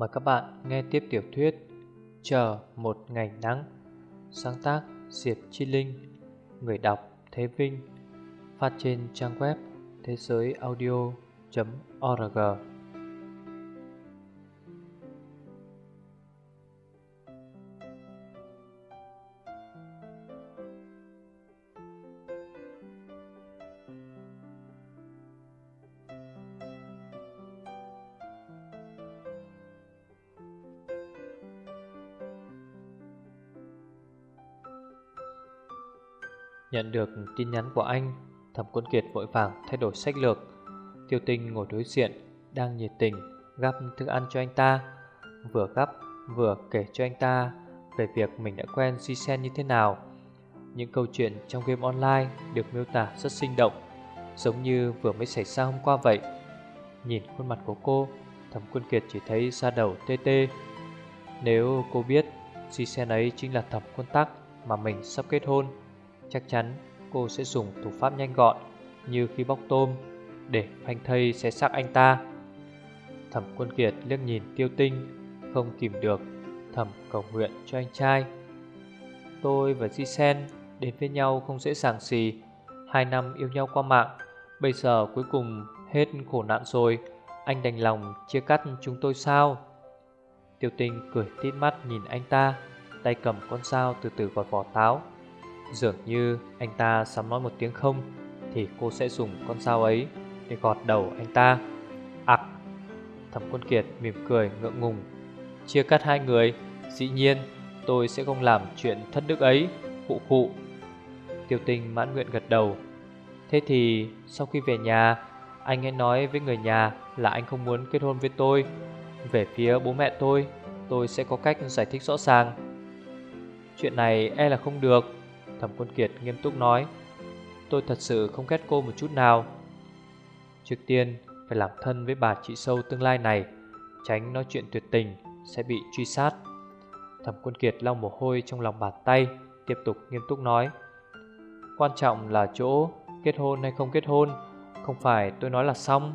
Mời các bạn nghe tiếp tiểu thuyết Chờ một ngày nắng. Sáng tác Diệp Chi Linh, Người đọc Thế Vinh, Phát trên trang web thế giới audio.org Nhận được tin nhắn của anh, Thẩm Quân Kiệt vội vàng thay đổi sách lược. Tiêu tinh ngồi đối diện, Đang nhiệt tình gắp thức ăn cho anh ta. Vừa gắp, vừa kể cho anh ta Về việc mình đã quen Di Sen như thế nào. Những câu chuyện trong game online Được miêu tả rất sinh động, Giống như vừa mới xảy ra hôm qua vậy. Nhìn khuôn mặt của cô, Thẩm Quân Kiệt chỉ thấy da đầu tê tê. Nếu cô biết Di Sen ấy chính là thẩm quân tắc Mà mình sắp kết hôn Chắc chắn cô sẽ dùng thủ pháp nhanh gọn Như khi bóc tôm Để phanh thây xé xác anh ta. Thẩm quân kiệt liếc nhìn tiêu tinh, Không kìm được Thẩm cầu nguyện cho anh trai. Tôi và Di Sen Đến với nhau không dễ dàng gì, Hai năm yêu nhau qua mạng, Bây giờ cuối cùng hết khổ nạn rồi, Anh đành lòng chia cắt chúng tôi sao? Tiêu tinh cười tít mắt nhìn anh ta, Tay cầm con dao từ từ vào vỏ táo. Dường như anh ta sắm nói một tiếng không, Thì cô sẽ dùng con dao ấy Để gọt đầu anh ta. Ặc Thẩm quân kiệt mỉm cười ngượng ngùng. Chia cắt hai người, Dĩ nhiên tôi sẽ không làm chuyện thất đức ấy Phụ phụ Tiêu tinh mãn nguyện gật đầu. Thế thì sau khi về nhà, Anh hãy nói với người nhà Là anh không muốn kết hôn với tôi. Về phía bố mẹ tôi Tôi sẽ có cách giải thích rõ ràng. Chuyện này e là không được. Thẩm Quân Kiệt nghiêm túc nói, Tôi thật sự không ghét cô một chút nào. Trước tiên, phải làm thân với bà chị sâu tương lai này, Tránh nói chuyện tuyệt tình, Sẽ bị truy sát. Thẩm Quân Kiệt lau mồ hôi trong lòng bàn tay, Tiếp tục nghiêm túc nói, Quan trọng là chỗ Kết hôn hay không kết hôn, Không phải tôi nói là xong.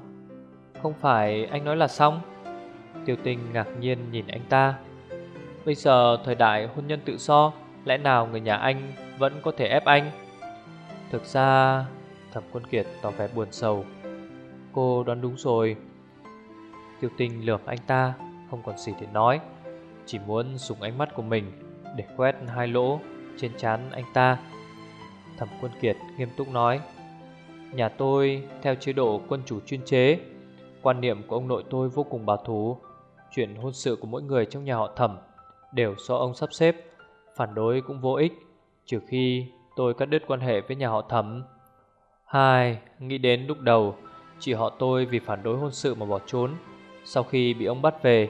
Không phải anh nói là xong? Tiêu tinh ngạc nhiên nhìn anh ta. Bây giờ thời đại hôn nhân tự do, Lẽ nào người nhà anh vẫn có thể ép anh. Thực ra, Thẩm quân kiệt tỏ vẻ buồn sầu. Cô đoán đúng rồi. Tiêu tinh lườm anh ta, Không còn gì để nói. Chỉ muốn dùng ánh mắt của mình Để quét hai lỗ trên trán anh ta. Thẩm quân kiệt nghiêm túc nói, Nhà tôi theo chế độ quân chủ chuyên chế. Quan niệm của ông nội tôi vô cùng bảo thủ. Chuyện hôn sự của mỗi người trong nhà họ thẩm Đều do ông sắp xếp, Phản đối cũng vô ích. Trừ khi tôi cắt đứt quan hệ với nhà họ thẩm. Hai, nghĩ đến lúc đầu Chị họ tôi vì phản đối hôn sự mà bỏ trốn. Sau khi bị ông bắt về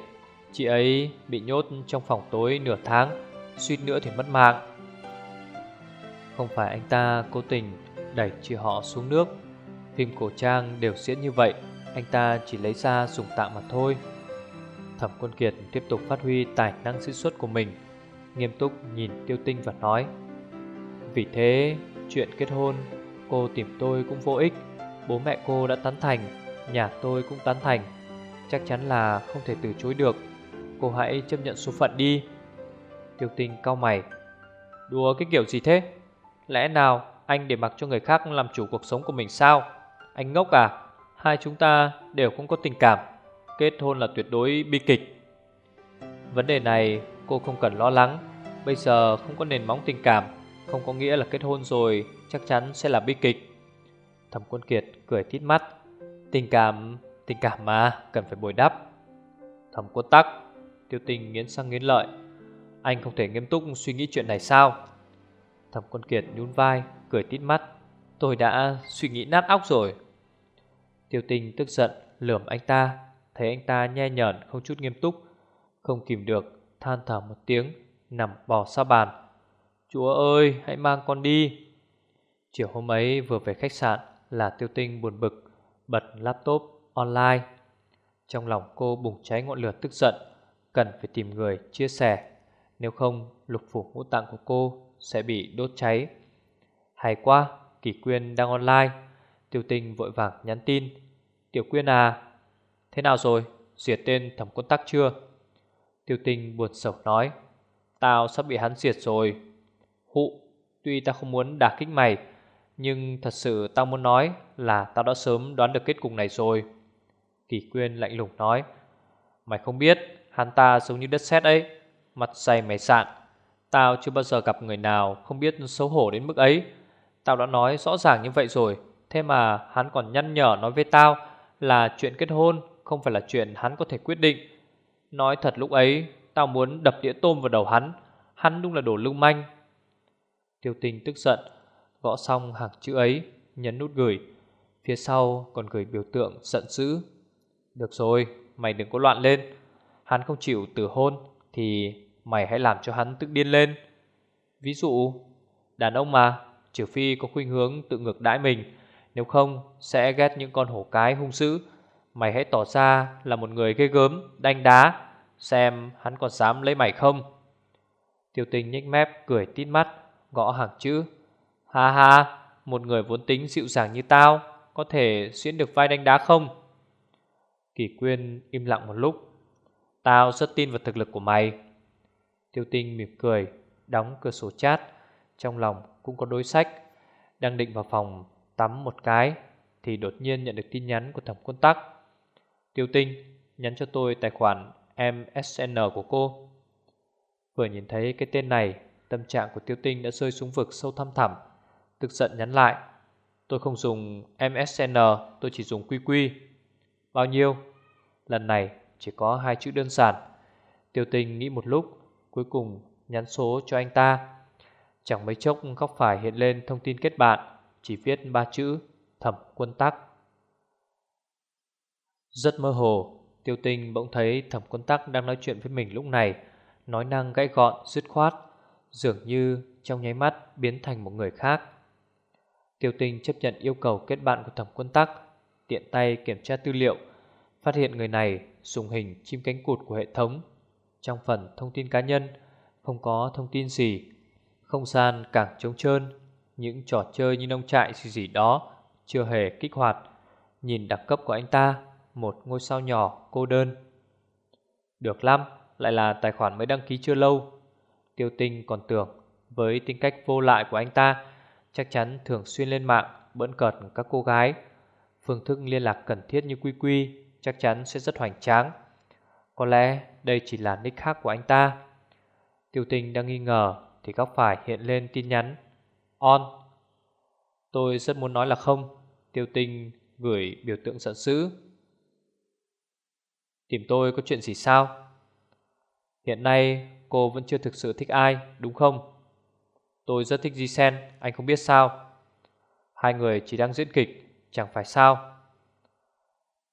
Chị ấy bị nhốt trong phòng tối nửa tháng Suýt nữa thì mất mạng. Không phải anh ta cố tình đẩy chị họ xuống nước. Phim cổ trang đều diễn như vậy Anh ta chỉ lấy ra dùng tạm mà thôi. Thẩm Quân Kiệt tiếp tục phát huy tài năng diễn xuất của mình Nghiêm túc nhìn Tiêu Tinh và nói. Vì thế, chuyện kết hôn, Cô tìm tôi cũng vô ích. Bố mẹ cô đã tán thành, Nhà tôi cũng tán thành. Chắc chắn là không thể từ chối được. Cô hãy chấp nhận số phận đi. Tiêu tinh cao mày. Đùa cái kiểu gì thế? Lẽ nào anh để mặc cho người khác làm chủ cuộc sống của mình sao? Anh ngốc à? Hai chúng ta đều không có tình cảm. Kết hôn là tuyệt đối bi kịch. Vấn đề này cô không cần lo lắng. Bây giờ không có nền móng tình cảm. Không có nghĩa là kết hôn rồi Chắc chắn sẽ là bi kịch. Thẩm quân kiệt cười tít mắt. Tình cảm, tình cảm mà Cần phải bồi đắp. Thẩm quân tắc Tiêu tình nghiến sang nghiến lợi. Anh không thể nghiêm túc suy nghĩ chuyện này sao? Thẩm quân kiệt nhún vai Cười tít mắt. Tôi đã suy nghĩ nát óc rồi. Tiêu tình tức giận lườm anh ta. Thấy anh ta nhe nhởn không chút nghiêm túc. Không kìm được than thở một tiếng Nằm bò xa bàn. Chúa ơi, hãy mang con đi. Chiều hôm ấy vừa về khách sạn Là tiêu tinh buồn bực, Bật laptop online. Trong lòng cô bùng cháy ngọn lửa tức giận, Cần phải tìm người chia sẻ. Nếu không, lục phủ ngũ tạng của cô Sẽ bị đốt cháy. Hay quá Kỳ Quyên đang online. Tiêu tinh vội vàng nhắn tin. Tiểu Quyên à Thế nào rồi? Diệt tên thẩm quân tắc chưa? Tiêu tinh buồn sầu nói, Tao sắp bị hắn diệt rồi. Hụ, Tuy tao không muốn đả kích mày, Nhưng thật sự tao muốn nói Là tao đã sớm đoán được kết cục này rồi. Kỳ quyên lạnh lùng nói, Mày không biết, Hắn ta giống như đất sét ấy, Mặt dày mày sạn. Tao chưa bao giờ gặp người nào không biết xấu hổ đến mức ấy. Tao đã nói rõ ràng như vậy rồi, Thế mà hắn còn nhăn nhở nói với tao Là chuyện kết hôn Không phải là chuyện hắn có thể quyết định. Nói thật lúc ấy, Tao muốn đập đĩa tôm vào đầu hắn. Hắn đúng là đồ lưu manh Tiêu tình tức giận, Gõ xong hàng chữ ấy, Nhấn nút gửi. Phía sau còn gửi biểu tượng giận dữ. Được rồi, mày đừng có loạn lên. Hắn không chịu từ hôn Thì mày hãy làm cho hắn tức điên lên. Ví dụ, Đàn ông mà, Trừ phi có khuynh hướng tự ngược đãi mình, Nếu không sẽ ghét những con hổ cái hung dữ. Mày hãy tỏ ra là một người ghê gớm, Đanh đá, Xem hắn còn dám lấy mày không. Tiêu tình nhếch mép, cười tít mắt. Gõ hàng chữ. Ha ha, Một người vốn tính dịu dàng như tao, Có thể xuyên được vai đánh đá không? Kỳ quyên im lặng một lúc. Tao rất tin vào thực lực của mày. Tiêu tinh mỉm cười, Đóng cửa sổ chat. Trong lòng cũng có đối sách. Đang định vào phòng tắm một cái, Thì đột nhiên nhận được tin nhắn của thẩm quân tắc. Tiêu tinh, Nhắn cho tôi tài khoản MSN của cô. Vừa nhìn thấy cái tên này Tâm trạng của tiêu tinh đã rơi xuống vực sâu thăm thẳm Tức giận nhắn lại. Tôi không dùng MSN Tôi chỉ dùng QQ Bao nhiêu? Lần này chỉ có hai chữ đơn giản. Tiêu tinh nghĩ một lúc Cuối cùng nhắn số cho anh ta. Chẳng mấy chốc góc phải hiện lên thông tin kết bạn Chỉ viết ba chữ Thẩm quân tắc. Rất mơ hồ Tiêu tinh bỗng thấy thẩm quân tắc đang nói chuyện với mình lúc này Nói năng gãy gọn, dứt khoát. Dường như trong nháy mắt biến thành một người khác. Tiêu tinh chấp nhận yêu cầu kết bạn của thẩm quân tắc, Tiện tay kiểm tra tư liệu, Phát hiện người này dùng hình chim cánh cụt của hệ thống. Trong phần thông tin cá nhân, Không có thông tin gì, Không gian càng trống trơn, Những trò chơi như nông trại gì gì đó Chưa hề kích hoạt. Nhìn đặc cấp của anh ta, Một ngôi sao nhỏ, cô đơn. Được lắm, Lại là tài khoản mới đăng ký chưa lâu. Tiêu tinh còn tưởng Với tính cách vô lại của anh ta, Chắc chắn thường xuyên lên mạng, Bỡn cợt các cô gái. Phương thức liên lạc cần thiết như quy quy Chắc chắn sẽ rất hoành tráng. Có lẽ đây chỉ là nick khác của anh ta. Tiêu Tinh đang nghi ngờ Thì góc phải hiện lên tin nhắn. On. Tôi rất muốn nói là không. Tiêu tinh gửi biểu tượng giận dữ. Tìm tôi có chuyện gì sao? Hiện nay cô vẫn chưa thực sự thích ai, đúng không? Tôi rất thích Jisen, Anh không biết sao. Hai người chỉ đang diễn kịch, Chẳng phải sao?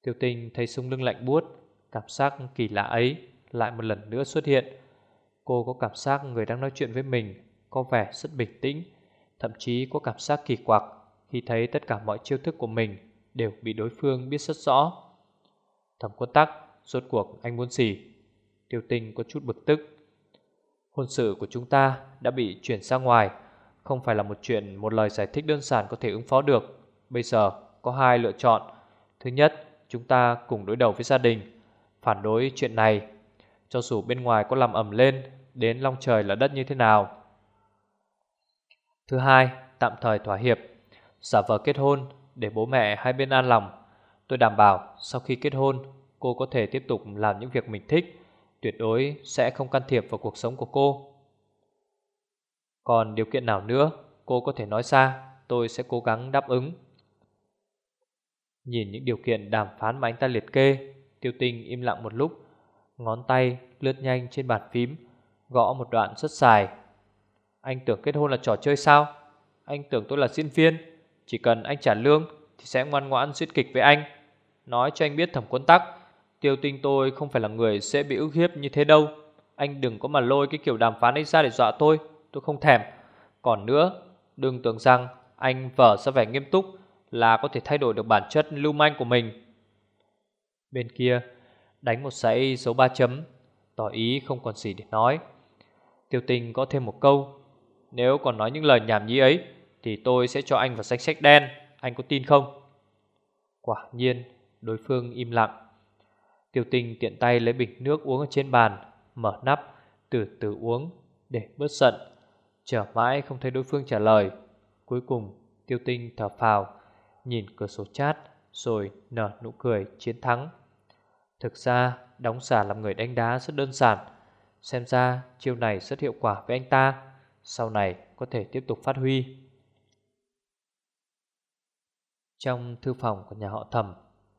Tiêu tinh thấy sung lưng lạnh buốt, Cảm giác kỳ lạ ấy Lại một lần nữa xuất hiện. Cô có cảm giác người đang nói chuyện với mình Có vẻ rất bình tĩnh, Thậm chí có cảm giác kỳ quặc Khi thấy tất cả mọi chiêu thức của mình Đều bị đối phương biết rất rõ. Thẩm quân tắc, Rốt cuộc anh muốn gì? Tiêu tinh có chút bực tức Hôn sự của chúng ta đã bị chuyển ra ngoài. Không phải là một chuyện Một lời giải thích đơn giản có thể ứng phó được. Bây giờ có hai lựa chọn. Thứ nhất, Chúng ta cùng đối đầu với gia đình. Phản đối chuyện này. Cho dù bên ngoài có làm ẩm lên, Đến long trời là đất như thế nào? Thứ hai, Tạm thời thỏa hiệp. Giả vờ kết hôn để bố mẹ hai bên an lòng. Tôi đảm bảo sau khi kết hôn, Cô có thể tiếp tục làm những việc mình thích. Tuyệt đối sẽ không can thiệp vào cuộc sống của cô. Còn điều kiện nào nữa, Cô có thể nói ra, Tôi sẽ cố gắng đáp ứng. Nhìn những điều kiện đàm phán mà anh ta liệt kê, Tiêu tinh im lặng một lúc, Ngón tay lướt nhanh trên bàn phím, Gõ một đoạn rất dài. Anh tưởng kết hôn là trò chơi sao? Anh tưởng tôi là diễn viên, Chỉ cần anh trả lương Thì sẽ ngoan ngoãn diễn kịch với anh. Nói cho anh biết thẩm quân tắc. Tiêu tinh tôi không phải là người sẽ bị ức hiếp như thế đâu Anh đừng có mà lôi cái kiểu đàm phán ấy ra để dọa tôi Tôi không thèm Còn nữa Đừng tưởng rằng anh vở ra vẻ nghiêm túc là có thể thay đổi được bản chất lưu manh của mình. Bên kia, đánh một sãy dấu ba chấm, tỏ ý không còn gì để nói. Tiêu tình có thêm một câu, nếu còn nói những lời nhảm nhí ấy, thì tôi sẽ cho anh vào danh sách đen, anh có tin không? Quả nhiên, đối phương im lặng. Tiêu Tinh tiện tay lấy bình nước uống ở trên bàn, mở nắp, từ từ uống để bớt giận. Chờ mãi không thấy đối phương trả lời. Cuối cùng tiêu tinh thở phào, nhìn cửa sổ chat rồi nở nụ cười chiến thắng. Thực ra đóng giả làm người đánh đá rất đơn giản. Xem ra chiêu này rất hiệu quả với anh ta. Sau này có thể tiếp tục phát huy. Trong thư phòng của nhà họ thẩm,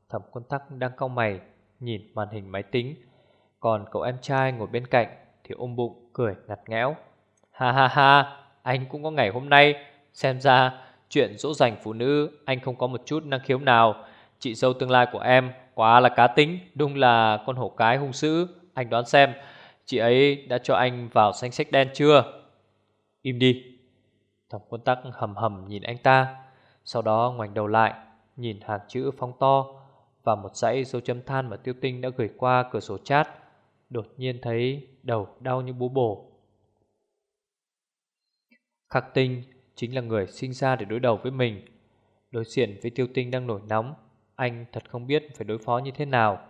thẩm quân tắc đang cau mày nhìn màn hình máy tính. Còn cậu em trai ngồi bên cạnh thì ôm bụng cười ngặt nghẽo. Ha ha ha, anh cũng có ngày hôm nay. Xem ra chuyện dỗ dành phụ nữ anh không có một chút năng khiếu nào. Chị dâu tương lai của em quá là cá tính, đúng là con hổ cái hung dữ. Anh đoán xem, chị ấy đã cho anh vào danh sách đen chưa? Im đi. Thẩm quân tắc hầm hầm nhìn anh ta, sau đó ngoảnh đầu lại, nhìn hàng chữ phóng to và một dãy dấu chấm than mà Tiêu Tinh đã gửi qua cửa sổ chat. Đột nhiên thấy đầu đau như bú bổ. Khắc Tinh chính là người sinh ra để đối đầu với mình. Đối diện với Tiêu Tinh đang nổi nóng, anh thật không biết phải đối phó như thế nào.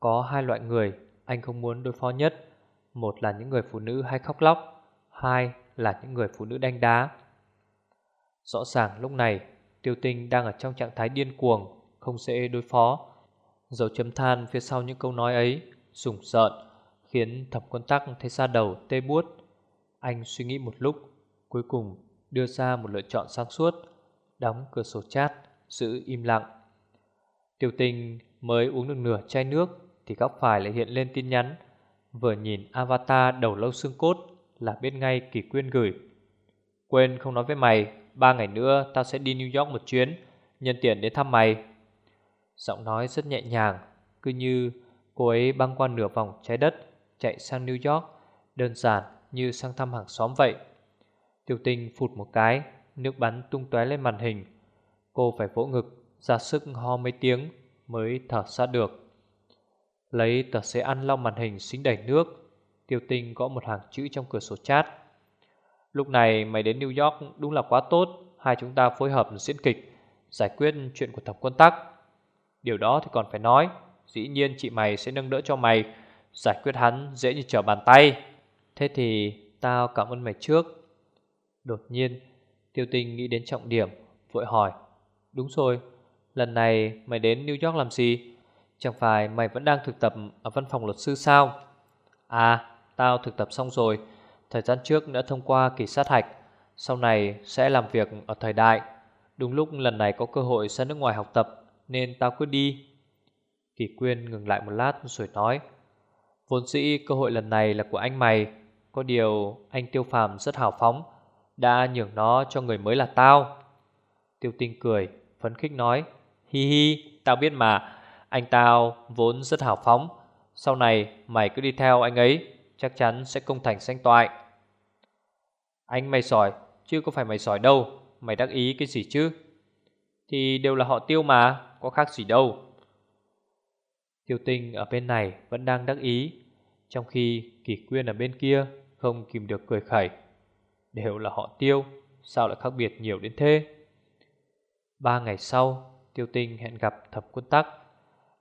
Có hai loại người anh không muốn đối phó nhất. Một là những người phụ nữ hay khóc lóc, hai là những người phụ nữ đánh đá. Rõ ràng lúc này Tiêu Tinh đang ở trong trạng thái điên cuồng, không dễ đối phó. Dấu chấm than phía sau những câu nói ấy, sủng sợn, khiến thập quân tắc thấy xa đầu tê buốt. Anh suy nghĩ một lúc, cuối cùng đưa ra một lựa chọn sáng suốt, đóng cửa sổ chat, giữ im lặng. tiểu tình mới uống được nửa chai nước thì góc phải lại hiện lên tin nhắn. Vừa nhìn avatar đầu lâu xương cốt là biết ngay kỳ quyên gửi. Quên không nói với mày, ba ngày nữa tao sẽ đi New York một chuyến, nhân tiện đến thăm mày. Giọng nói rất nhẹ nhàng, cứ như cô ấy băng qua nửa vòng trái đất, chạy sang New York, đơn giản như sang thăm hàng xóm vậy. Tiểu tinh phụt một cái, nước bắn tung tóe lên màn hình. Cô phải vỗ ngực, ra sức ho mấy tiếng mới thở ra được. Lấy tờ giấy ăn lau màn hình xính đầy nước, Tiêu tinh gõ một hàng chữ trong cửa sổ chat. Lúc này mày đến New York đúng là quá tốt Hai chúng ta phối hợp diễn kịch Giải quyết chuyện của thẩm quân tắc Điều đó thì còn phải nói, Dĩ nhiên chị mày sẽ nâng đỡ cho mày, Giải quyết hắn dễ như trở bàn tay. Thế thì tao cảm ơn mày trước. Đột nhiên, Tiêu tinh nghĩ đến trọng điểm, Vội hỏi, Đúng rồi, Lần này mày đến New York làm gì? Chẳng phải mày vẫn đang thực tập Ở văn phòng luật sư sao? À tao thực tập xong rồi, Thời gian trước đã thông qua kỳ sát hạch, Sau này sẽ làm việc ở thời đại. Đúng lúc lần này có cơ hội ra nước ngoài học tập nên tao cứ đi. Kỳ quyên ngừng lại một lát rồi nói, Vốn dĩ cơ hội lần này là của anh mày. Có điều anh Tiêu Phàm rất hào phóng, Đã nhường nó cho người mới là tao. Tiêu Tinh cười, Phấn khích nói, Hi hi, tao biết mà. Anh tao vốn rất hào phóng. Sau này mày cứ đi theo anh ấy, Chắc chắn sẽ công thành sanh toại. Anh mày sỏi Chứ có phải mày sỏi đâu. Mày đắc ý cái gì chứ? Thì đều là họ tiêu mà. Có khác gì đâu. Tiêu tinh ở bên này vẫn đang đắc ý, Trong khi kỳ quyên ở bên kia Không kìm được cười khẩy. Đều là họ tiêu, Sao lại khác biệt nhiều đến thế? Ba ngày sau, Tiêu tinh hẹn gặp thập quân tắc.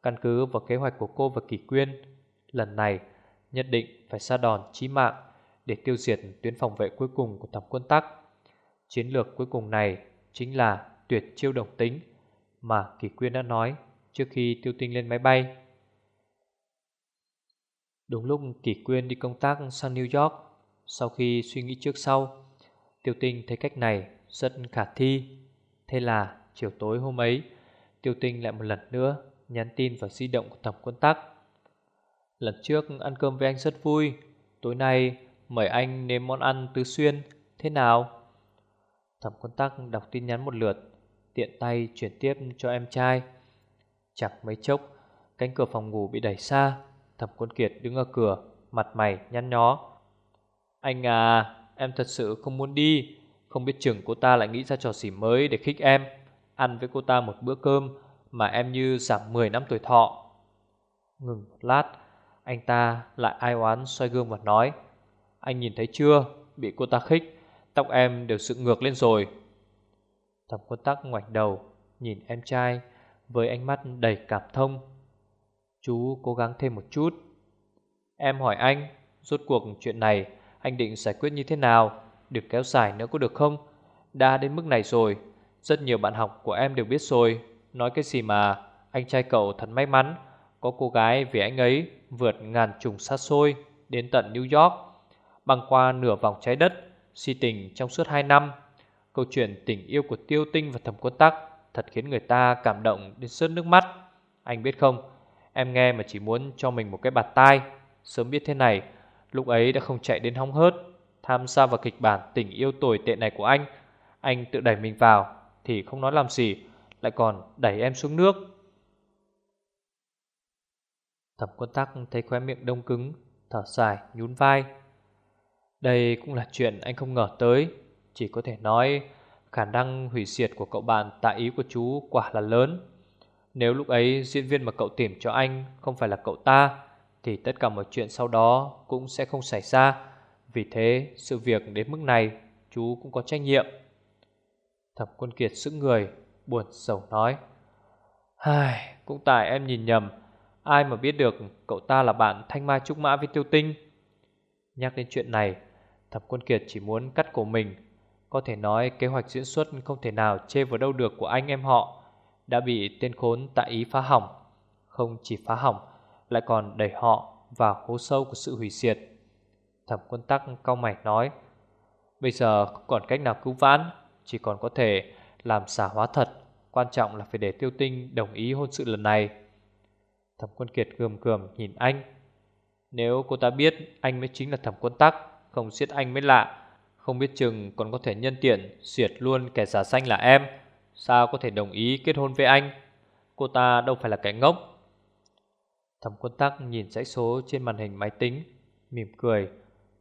Căn cứ vào kế hoạch của cô và kỳ quyên, Lần này nhất định phải xa đòn chí mạng để tiêu diệt tuyến phòng vệ cuối cùng của thẩm quân tắc. Chiến lược cuối cùng này chính là tuyệt chiêu đồng tính mà Kỳ Quyên đã nói trước khi tiêu tinh lên máy bay. Đúng lúc Kỳ Quyên đi công tác sang New York, sau khi suy nghĩ trước sau, tiêu tinh thấy cách này rất khả thi. Thế là chiều tối hôm ấy, tiêu tinh lại một lần nữa nhắn tin vào di động của thẩm quân tắc. Lần trước ăn cơm với anh rất vui, tối nay Mời anh nếm món ăn tứ xuyên Thế nào Thẩm quân tắc đọc tin nhắn một lượt Tiện tay chuyển tiếp cho em trai. Chẳng mấy chốc, Cánh cửa phòng ngủ bị đẩy xa, Thẩm quân kiệt đứng ở cửa, Mặt mày nhăn nhó. Anh à em thật sự không muốn đi. Không biết chừng cô ta lại nghĩ ra trò xỉ mới Để khích em. Ăn với cô ta một bữa cơm Mà em như giảm 10 năm tuổi thọ. Ngừng một lát, Anh ta lại ai oán xoay gương và nói, anh nhìn thấy chưa? Bị cô ta khích, Tóc em đều dựng ngược lên rồi. Thẩm quân tắc ngoảnh đầu, Nhìn em trai Với ánh mắt đầy cảm thông. Chú cố gắng thêm một chút. Em hỏi anh, Rốt cuộc chuyện này anh định giải quyết như thế nào? Được kéo dài nữa có được không? Đã đến mức này rồi, Rất nhiều bạn học của em đều biết rồi. Nói cái gì mà Anh trai cậu thật may mắn, Có cô gái vì anh ấy vượt ngàn trùng xa xôi Đến tận New York, Băng qua nửa vòng trái đất, Si tình trong suốt 2 năm. Câu chuyện tình yêu của Tiêu Tinh và Thẩm Quân Tắc Thật khiến người ta cảm động đến sớt nước mắt. Anh biết không, Em nghe mà chỉ muốn cho mình một cái bạt tai. Sớm biết thế này, Lúc ấy đã không chạy đến hóng hớt. Tham gia vào kịch bản tình yêu tồi tệ này của anh Anh tự đẩy mình vào, Thì không nói làm gì, Lại còn đẩy em xuống nước. Thẩm quân tắc thấy khóe miệng đông cứng, Thở dài, nhún vai. Đây cũng là chuyện anh không ngờ tới. Chỉ có thể nói Khả năng hủy diệt của cậu bạn tại ý của chú quả là lớn. Nếu lúc ấy diễn viên mà cậu tìm cho anh Không phải là cậu ta Thì tất cả mọi chuyện sau đó Cũng sẽ không xảy ra. Vì thế sự việc đến mức này Chú cũng có trách nhiệm. Thẩm quân kiệt sững người Buồn sầu nói Ai, Cũng tại em nhìn nhầm. Ai mà biết được cậu ta là bạn Thanh Mai Trúc Mã với Tiêu Tinh? Nhắc đến chuyện này Thẩm quân kiệt chỉ muốn cắt cổ mình có thể nói kế hoạch diễn xuất Không thể nào chê vào đâu được của anh em họ, Đã bị tên khốn tại ý phá hỏng. Không chỉ phá hỏng, Lại còn đẩy họ vào hố sâu của sự hủy diệt. Thẩm quân tắc cao mày nói, Bây giờ không còn cách nào cứu vãn, Chỉ còn có thể làm xả hóa thật, Quan trọng là phải để tiêu tinh đồng ý hôn sự lần này. Thẩm quân kiệt gườm gườm nhìn anh, Nếu cô ta biết anh mới chính là thẩm quân tắc, Không giết anh mới lạ không biết chừng còn có thể nhân tiện Diệt luôn kẻ giả xanh là em. Sao có thể đồng ý kết hôn với anh? Cô ta đâu phải là kẻ ngốc. Thẩm quân tắc nhìn dãy số trên màn hình máy tính, Mỉm cười,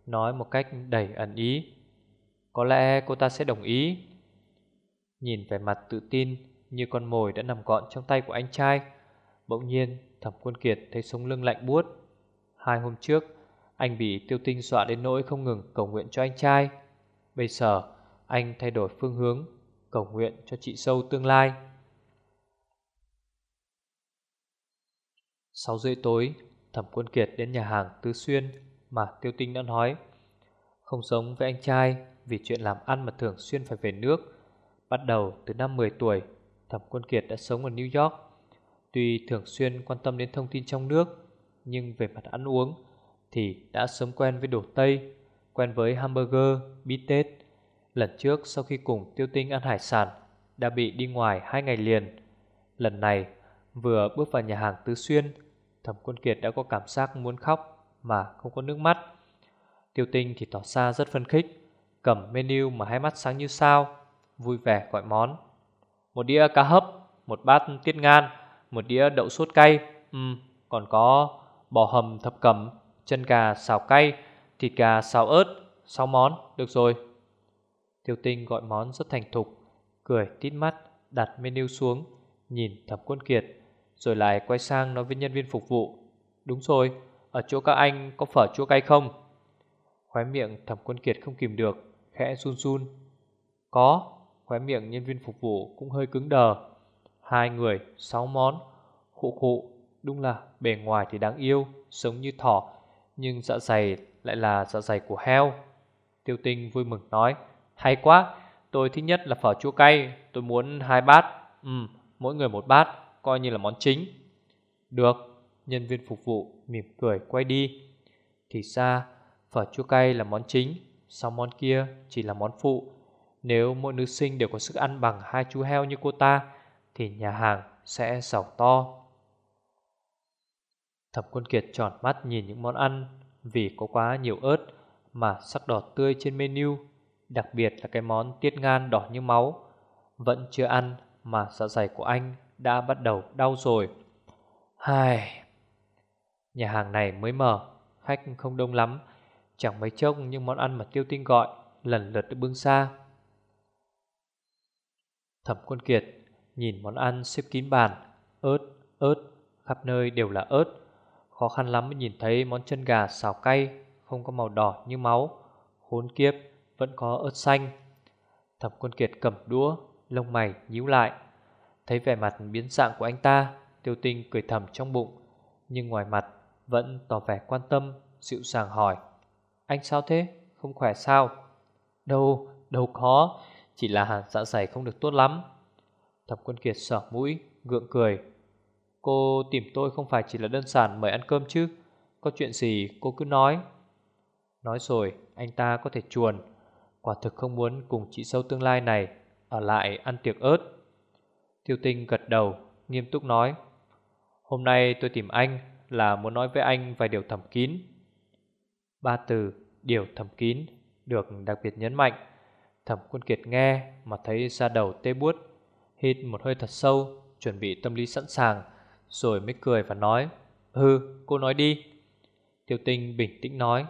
Nói một cách đầy ẩn ý. Có lẽ cô ta sẽ đồng ý. Nhìn vẻ mặt tự tin Như con mồi đã nằm gọn trong tay của anh trai, Bỗng nhiên Thẩm quân kiệt thấy sống lưng lạnh buốt. Hai hôm trước, Anh bị tiêu tinh dọa đến nỗi không ngừng cầu nguyện cho anh trai. Bây giờ, Anh thay đổi phương hướng, Cầu nguyện cho chị sâu tương lai. 6 rưỡi tối, Thẩm quân kiệt đến nhà hàng Tứ Xuyên Mà tiêu tinh đã nói. Không giống với anh trai, Vì chuyện làm ăn mà thường xuyên phải về nước. Bắt đầu từ năm 10 tuổi, Thẩm quân kiệt đã sống ở New York. Tuy thường xuyên quan tâm đến thông tin trong nước, Nhưng về mặt ăn uống Thì đã sớm quen với đồ Tây. Quen với hamburger, bít tết. Lần trước sau khi cùng tiêu tinh ăn hải sản Đã bị đi ngoài hai ngày liền. Lần này vừa bước vào nhà hàng Tứ Xuyên Thẩm quân kiệt đã có cảm giác muốn khóc Mà không có nước mắt. Tiêu tinh thì tỏ ra rất phân khích Cầm menu mà hai mắt sáng như sao Vui vẻ gọi món. Một đĩa cá hấp Một bát tiết ngan một đĩa đậu sốt cay, ừ, còn có bò hầm thập cẩm, chân gà xào cay, thịt gà xào ớt, sáu món, được rồi. Tiêu tinh gọi món rất thành thục, cười tít mắt, đặt menu xuống, nhìn thẩm quân kiệt, rồi lại quay sang nói với nhân viên phục vụ. Đúng rồi, ở chỗ các anh có phở chua cay không? Khóe miệng thẩm quân kiệt không kìm được, khẽ run run. Có, khóe miệng nhân viên phục vụ cũng hơi cứng đờ. Hai người, sáu món Khụ khụ, đúng là bề ngoài thì đáng yêu Sống như thỏ Nhưng dạ dày lại là dạ dày của heo. Tiêu tinh vui mừng nói Hay quá, tôi thích nhất là phở chua cay Tôi muốn hai bát. Ừ, mỗi người một bát Coi như là món chính. Được, nhân viên phục vụ mỉm cười quay đi. Thì ra Phở chua cay là món chính Sau món kia chỉ là món phụ. Nếu mỗi nữ sinh đều có sức ăn bằng hai chú heo như cô ta thì nhà hàng sẽ giàu to. Thẩm quân kiệt tròn mắt nhìn những món ăn vì có quá nhiều ớt mà sắc đỏ tươi trên menu, đặc biệt là cái món tiết ngan đỏ như máu. Vẫn chưa ăn mà dạ dày của anh đã bắt đầu đau rồi. Hai... Nhà hàng này mới mở, khách không đông lắm, chẳng mấy chốc những món ăn mà tiêu tinh gọi lần lượt được bưng xa. Thẩm quân kiệt Nhìn món ăn xếp kín bàn Ớt, ớt, khắp nơi đều là ớt Khó khăn lắm mới nhìn thấy món chân gà xào cay Không có màu đỏ như máu Khốn kiếp, vẫn có ớt xanh Thẩm quân kiệt cầm đũa Lông mày nhíu lại Thấy vẻ mặt biến dạng của anh ta Tiêu tinh cười thầm trong bụng Nhưng ngoài mặt vẫn tỏ vẻ quan tâm Dịu dàng hỏi Anh sao thế? Không khỏe sao? Đâu, đâu có Chỉ là dạ dày không được tốt lắm Thẩm quân kiệt sở mũi, gượng cười Cô tìm tôi không phải chỉ là đơn giản mời ăn cơm chứ. Có chuyện gì cô cứ nói. Nói rồi, anh ta có thể chuồn. Quả thực không muốn cùng chị sâu tương lai này Ở lại ăn tiệc ớt. Tiêu tinh gật đầu, Nghiêm túc nói, Hôm nay tôi tìm anh là muốn nói với anh vài điều thầm kín. Ba từ, điều thầm kín Được đặc biệt nhấn mạnh. Thẩm quân kiệt nghe mà thấy ra đầu tê buốt, Hít một hơi thật sâu, Chuẩn bị tâm lý sẵn sàng. Rồi mới cười và nói, Hừ, cô nói đi. Tiêu tinh bình tĩnh nói,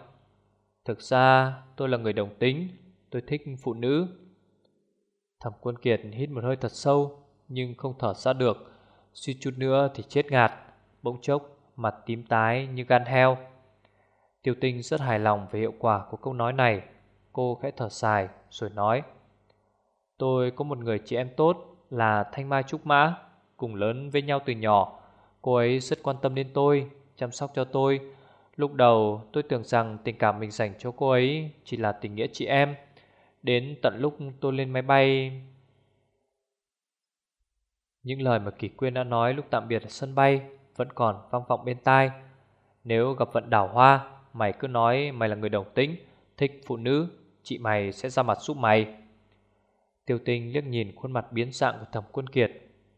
Thực ra tôi là người đồng tính, Tôi thích phụ nữ. Thẩm quân kiệt hít một hơi thật sâu, Nhưng không thở ra được. Suy chút nữa thì chết ngạt, Bỗng chốc mặt tím tái như gan heo. Tiêu tinh rất hài lòng về hiệu quả của câu nói này. Cô khẽ thở dài, rồi nói, Tôi có một người chị em tốt là Thanh Mai Trúc Mã, Cùng lớn với nhau từ nhỏ. Cô ấy rất quan tâm đến tôi, Chăm sóc cho tôi. Lúc đầu, tôi tưởng rằng tình cảm mình dành cho cô ấy Chỉ là tình nghĩa chị em. Đến tận lúc tôi lên máy bay, Những lời mà Kỳ Quyên đã nói lúc tạm biệt ở sân bay Vẫn còn vang vọng bên tai. Nếu gặp vận đảo hoa, Mày cứ nói mày là người đồng tính, Thích phụ nữ, Chị mày sẽ ra mặt giúp mày. Tiêu tinh liếc nhìn khuôn mặt biến dạng của thẩm quân kiệt,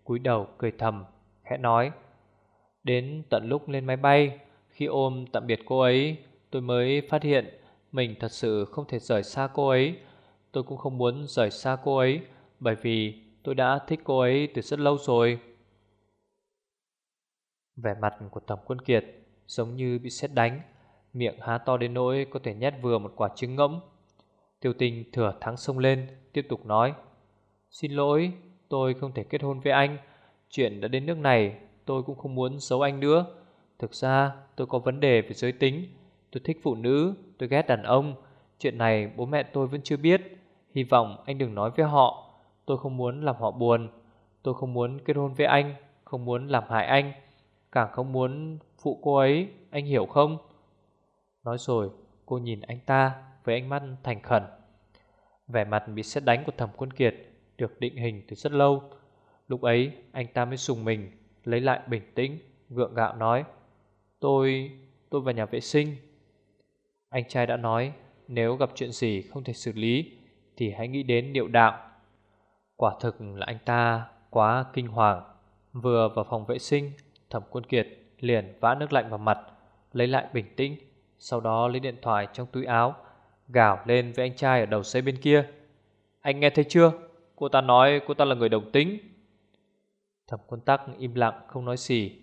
cúi đầu cười thầm, Khẽ nói Đến tận lúc lên máy bay. Khi ôm tạm biệt cô ấy, Tôi mới phát hiện Mình thật sự không thể rời xa cô ấy. Tôi cũng không muốn rời xa cô ấy, Bởi vì tôi đã thích cô ấy từ rất lâu rồi. Vẻ mặt của thẩm quân kiệt Giống như bị sét đánh, Miệng há to đến nỗi có thể nhét vừa một quả trứng ngỗng. Tiêu tình thừa thắng sông lên, Tiếp tục nói, Xin lỗi, tôi không thể kết hôn với anh, Chuyện đã đến nước này Tôi cũng không muốn xấu anh nữa. Thực ra, tôi có vấn đề về giới tính. Tôi thích phụ nữ, Tôi ghét đàn ông. Chuyện này bố mẹ tôi vẫn chưa biết. Hy vọng anh đừng nói với họ. Tôi không muốn làm họ buồn. Tôi không muốn kết hôn với anh, Không muốn làm hại anh. Càng không muốn phụ cô ấy, Anh hiểu không? Nói rồi, cô nhìn anh ta Với ánh mắt thành khẩn. Vẻ mặt bị xét đánh của thẩm quân kiệt Được định hình từ rất lâu. Lúc ấy, anh ta mới sùng mình. Lấy lại bình tĩnh, Gượng gạo nói, Tôi... tôi vào nhà vệ sinh. Anh trai đã nói, Nếu gặp chuyện gì không thể xử lý, Thì hãy nghĩ đến niệu đạo. Quả thực là anh ta quá kinh hoàng, Vừa vào phòng vệ sinh, Thẩm quân kiệt liền vã nước lạnh vào mặt, Lấy lại bình tĩnh, Sau đó lấy điện thoại trong túi áo, Gào lên với anh trai ở đầu dây bên kia, Anh nghe thấy chưa? Cô ta nói cô ta là người đồng tính. Thẩm quân tắc im lặng, không nói gì.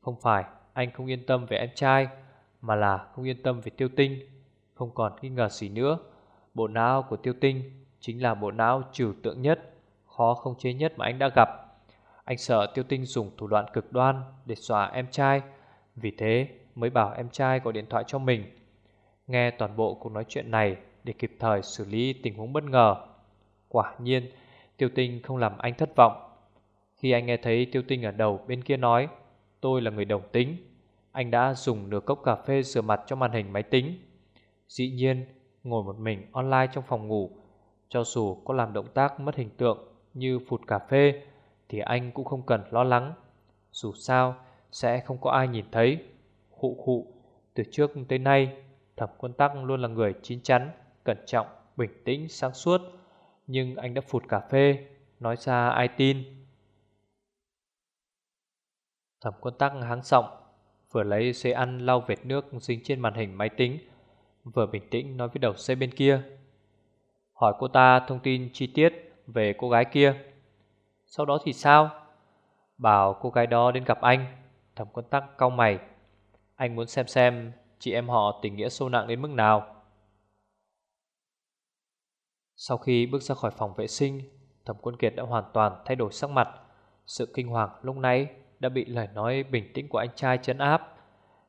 Không phải, anh không yên tâm về em trai, Mà là không yên tâm về tiêu tinh. Không còn nghi ngờ gì nữa. Bộ não của tiêu tinh Chính là bộ não trừu tượng nhất, Khó không chế nhất mà anh đã gặp. Anh sợ tiêu tinh dùng thủ đoạn cực đoan Để xóa em trai, Vì thế mới bảo em trai gọi điện thoại cho mình. Nghe toàn bộ cuộc nói chuyện này Để kịp thời xử lý tình huống bất ngờ. Quả nhiên, Tiêu tinh không làm anh thất vọng. Khi anh nghe thấy tiêu tinh ở đầu bên kia nói Tôi là người đồng tính Anh đã dùng nửa cốc cà phê rửa mặt cho màn hình máy tính. Dĩ nhiên Ngồi một mình online trong phòng ngủ Cho dù có làm động tác mất hình tượng Như phụt cà phê Thì anh cũng không cần lo lắng. Dù sao sẽ không có ai nhìn thấy. Khụ khụ Từ trước tới nay Thẩm quân tắc luôn là người chín chắn Cẩn trọng, bình tĩnh, sáng suốt. Nhưng anh đã phụt cà phê Nói ra ai tin Thẩm quân tắc háng giọng, Vừa lấy xe ăn lau vệt nước dính trên màn hình máy tính, Vừa bình tĩnh nói với đầu xe bên kia. Hỏi cô ta thông tin chi tiết về cô gái kia. Sau đó thì sao? Bảo cô gái đó đến gặp anh. Thẩm quân tắc cau mày. Anh muốn xem xem chị em họ tình nghĩa sâu nặng đến mức nào. Sau khi bước ra khỏi phòng vệ sinh, Thẩm quân kiệt đã hoàn toàn thay đổi sắc mặt. Sự kinh hoàng lúc nãy đã bị lời nói bình tĩnh của anh trai chấn áp.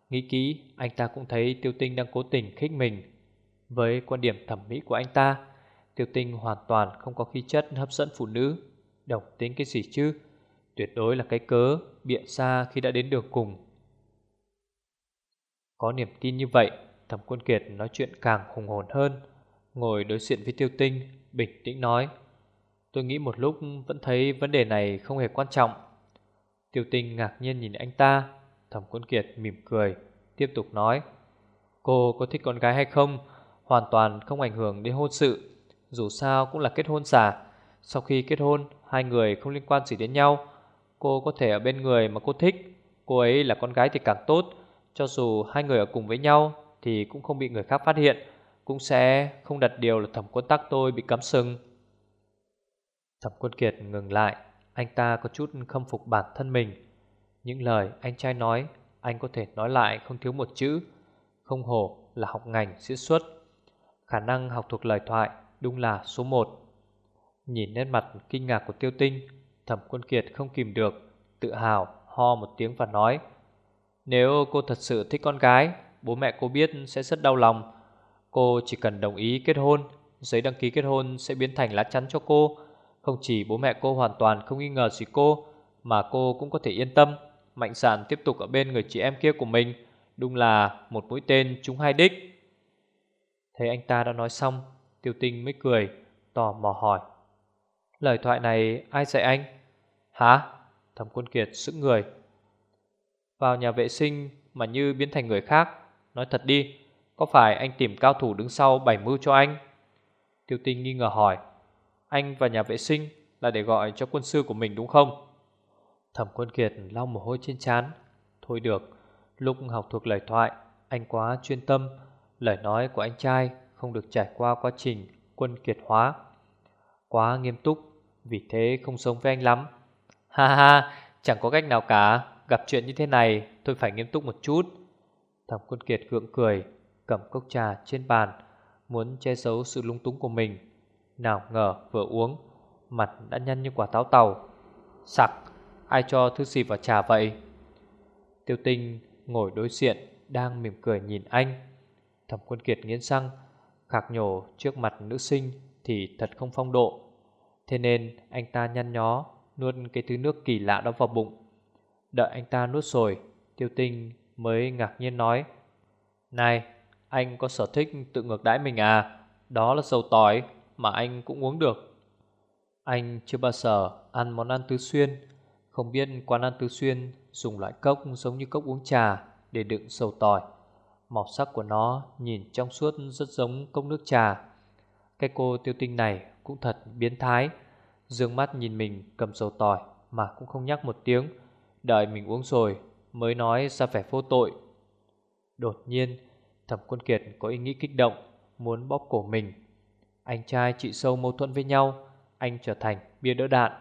Nghĩ kỹ, anh ta cũng thấy Tiêu Tinh đang cố tình khích mình. Với quan điểm thẩm mỹ của anh ta, Tiêu Tinh hoàn toàn không có khí chất hấp dẫn phụ nữ. Đồng tính cái gì chứ? Tuyệt đối là cái cớ, biện xa khi đã đến đường cùng. Có niềm tin như vậy, Thẩm Quân Kiệt nói chuyện càng hùng hồn hơn Ngồi đối diện với tiêu tinh Bình tĩnh nói Tôi nghĩ một lúc vẫn thấy vấn đề này không hề quan trọng Tiêu tinh ngạc nhiên nhìn anh ta. Thẩm Quân Kiệt mỉm cười, Tiếp tục nói, Cô có thích con gái hay không? Hoàn toàn không ảnh hưởng đến hôn sự. Dù sao cũng là kết hôn giả Sau khi kết hôn, Hai người không liên quan gì đến nhau. Cô có thể ở bên người mà cô thích. Cô ấy là con gái thì càng tốt. Cho dù hai người ở cùng với nhau Thì cũng không bị người khác phát hiện. Cũng sẽ không đặt điều là thẩm quân tắc tôi bị cắm sừng. Thẩm quân kiệt ngừng lại. Anh ta có chút khâm phục bản thân mình. Những lời anh trai nói, Anh có thể nói lại không thiếu một chữ. Không hổ là học ngành diễn xuất Khả năng học thuộc lời thoại Đúng là số 1 Nhìn nét mặt kinh ngạc của tiêu tinh, Thẩm quân kiệt không kìm được, Tự hào ho một tiếng và nói, Nếu cô thật sự thích con gái, Bố mẹ cô biết sẽ rất đau lòng. Cô chỉ cần đồng ý kết hôn, Giấy đăng ký kết hôn sẽ biến thành lá chắn cho cô. Không chỉ bố mẹ cô hoàn toàn không nghi ngờ gì cô, Mà cô cũng có thể yên tâm, Mạnh dạn tiếp tục ở bên người chị em kia của mình, Đúng là một mũi tên trúng hai đích. Thấy anh ta đã nói xong, Tiêu tinh mới cười, Tò mò hỏi. Lời thoại này ai dạy anh? Hả? Thẩm quân kiệt sững người. Vào nhà vệ sinh mà như biến thành người khác. Nói thật đi, Có phải anh tìm cao thủ đứng sau bảy mưu cho anh? Tiêu tinh nghi ngờ hỏi. Anh vào nhà vệ sinh Là để gọi cho quân sư của mình, đúng không? Thẩm quân kiệt lau mồ hôi trên trán. Thôi được, Lúc học thuộc lời thoại, Anh quá chuyên tâm, Lời nói của anh trai không được trải qua quá trình quân kiệt hóa. Quá nghiêm túc, Vì thế không sống với anh lắm. Ha ha, chẳng có cách nào cả, Gặp chuyện như thế này, tôi phải nghiêm túc một chút. Thẩm quân kiệt gượng cười, Cầm cốc trà trên bàn, Muốn che giấu sự lung túng của mình. Nào ngờ vừa uống, Mặt đã nhăn như quả táo tàu. Sặc, Ai cho thứ gì vào trà vậy? Tiêu tinh ngồi đối diện, Đang mỉm cười nhìn anh. Thẩm quân kiệt nghiến răng, Khạc nhổ trước mặt nữ sinh Thì thật không phong độ. Thế nên anh ta nhăn nhó, Nuốt cái thứ nước kỳ lạ đó vào bụng. Đợi anh ta nuốt rồi, Tiêu tinh mới ngạc nhiên nói, Này, Anh có sở thích tự ngược đãi mình à? Đó là dầu tỏi. Mà anh cũng uống được. Anh chưa bao giờ ăn món ăn tứ xuyên. Không biết quán ăn tứ xuyên Dùng loại cốc giống như cốc uống trà Để đựng dầu tỏi. Màu sắc của nó nhìn trong suốt rất giống cốc nước trà. Cái cô tiêu tinh này cũng thật biến thái. Dương mắt nhìn mình cầm dầu tỏi Mà cũng không nhắc một tiếng. Đợi mình uống rồi Mới nói ra vẻ vô tội. Đột nhiên, Thẩm quân kiệt có ý nghĩ kích động, Muốn bóp cổ mình. Anh trai chị sâu mâu thuẫn với nhau, Anh trở thành bia đỡ đạn.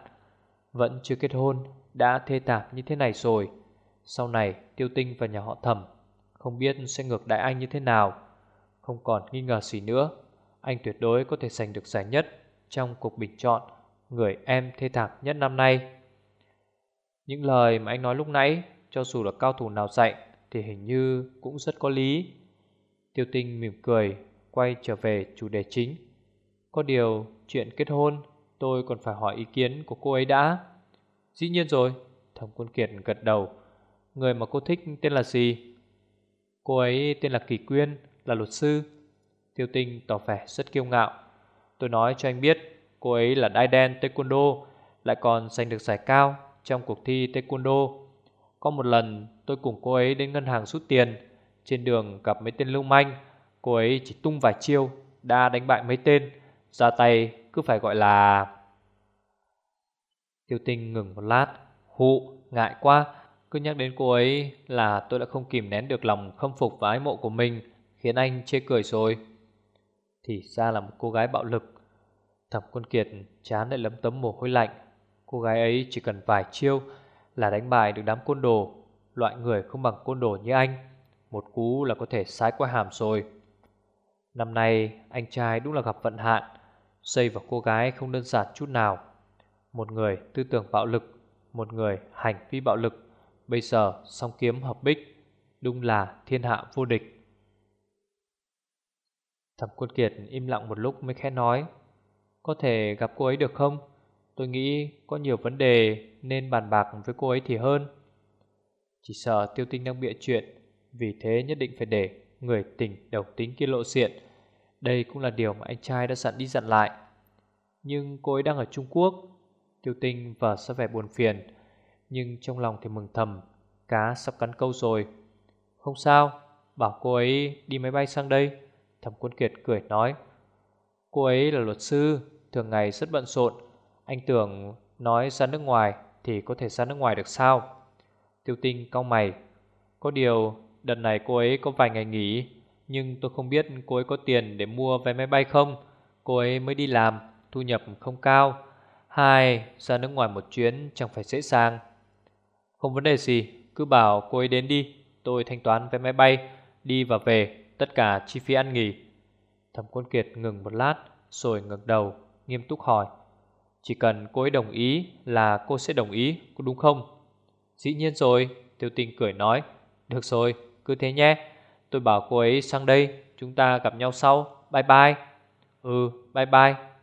Vẫn chưa kết hôn, Đã thê tạp như thế này rồi. Sau này, tiêu tinh và nhà họ thẩm Không biết sẽ ngược đại anh như thế nào. Không còn nghi ngờ gì nữa, Anh tuyệt đối có thể giành được giải nhất Trong cuộc bình chọn Người em thê thảm nhất năm nay. Những lời mà anh nói lúc nãy, Cho dù là cao thủ nào dạy, Thì hình như cũng rất có lý. Tiêu tinh mỉm cười, Quay trở về chủ đề chính. Có điều chuyện kết hôn, Tôi còn phải hỏi ý kiến của cô ấy đã. Dĩ nhiên rồi, Thẩm quân kiệt gật đầu. Người mà cô thích tên là gì? Cô ấy tên là Kỳ Quyên, Là luật sư. Tiêu tinh tỏ vẻ rất kiêu ngạo. Tôi nói cho anh biết, Cô ấy là đai đen taekwondo, Lại còn giành được giải cao Trong cuộc thi taekwondo. Có một lần, tôi cùng cô ấy đến ngân hàng rút tiền. Trên đường gặp mấy tên lưu manh, Cô ấy chỉ tung vài chiêu, Đã đánh bại mấy tên. Ra tay cứ phải gọi là Tiêu tinh ngừng một lát Hụ, ngại quá. Cứ nhắc đến cô ấy là tôi đã không kìm nén được lòng khâm phục và ái mộ của mình Khiến anh chê cười rồi. Thì ra là một cô gái bạo lực. Thẩm quân kiệt chán lại lấm tấm mồ hôi lạnh. Cô gái ấy chỉ cần vài chiêu Là đánh bại được đám côn đồ. Loại người không bằng côn đồ như anh Một cú là có thể sái qua hàm rồi. Năm nay anh trai đúng là gặp vận hạn. Xây vào cô gái không đơn giản chút nào Một người tư tưởng bạo lực Một người hành vi bạo lực Bây giờ song kiếm hợp bích Đúng là thiên hạ vô địch Thẩm quân kiệt im lặng một lúc mới khẽ nói có thể gặp cô ấy được không? Tôi nghĩ có nhiều vấn đề nên bàn bạc với cô ấy thì hơn. Chỉ sợ tiêu tinh đang bịa chuyện, vì thế nhất định phải để người tỉnh đầu tính kia lộ diện đây cũng là điều mà anh trai đã dặn đi dặn lại. Nhưng cô ấy đang ở Trung Quốc. Tiêu tinh và sẽ vẻ buồn phiền, Nhưng trong lòng thì mừng thầm, Cá sắp cắn câu rồi. Không sao, Bảo cô ấy đi máy bay sang đây, Thẩm quân kiệt cười nói. Cô ấy là luật sư, Thường ngày rất bận rộn. Anh tưởng nói ra nước ngoài Thì có thể ra nước ngoài được sao? Tiêu tinh cau mày. Có điều, đợt này cô ấy có vài ngày nghỉ nhưng tôi không biết cô ấy có tiền để mua vé máy bay không. Cô ấy mới đi làm Thu nhập không cao. Hai, ra nước ngoài một chuyến chẳng phải dễ dàng. Không vấn đề gì Cứ bảo cô ấy đến đi. Tôi thanh toán vé máy bay Đi và về Tất cả chi phí ăn nghỉ. Thẩm quân kiệt ngừng một lát Rồi ngẩng đầu Nghiêm túc hỏi. Chỉ cần cô ấy đồng ý là cô sẽ đồng ý Có đúng không? Dĩ nhiên rồi Tiêu tinh cười nói. Được rồi cứ thế nhé. Tôi bảo cô ấy sang đây, Chúng ta gặp nhau sau. Bye bye. Ừ bye bye.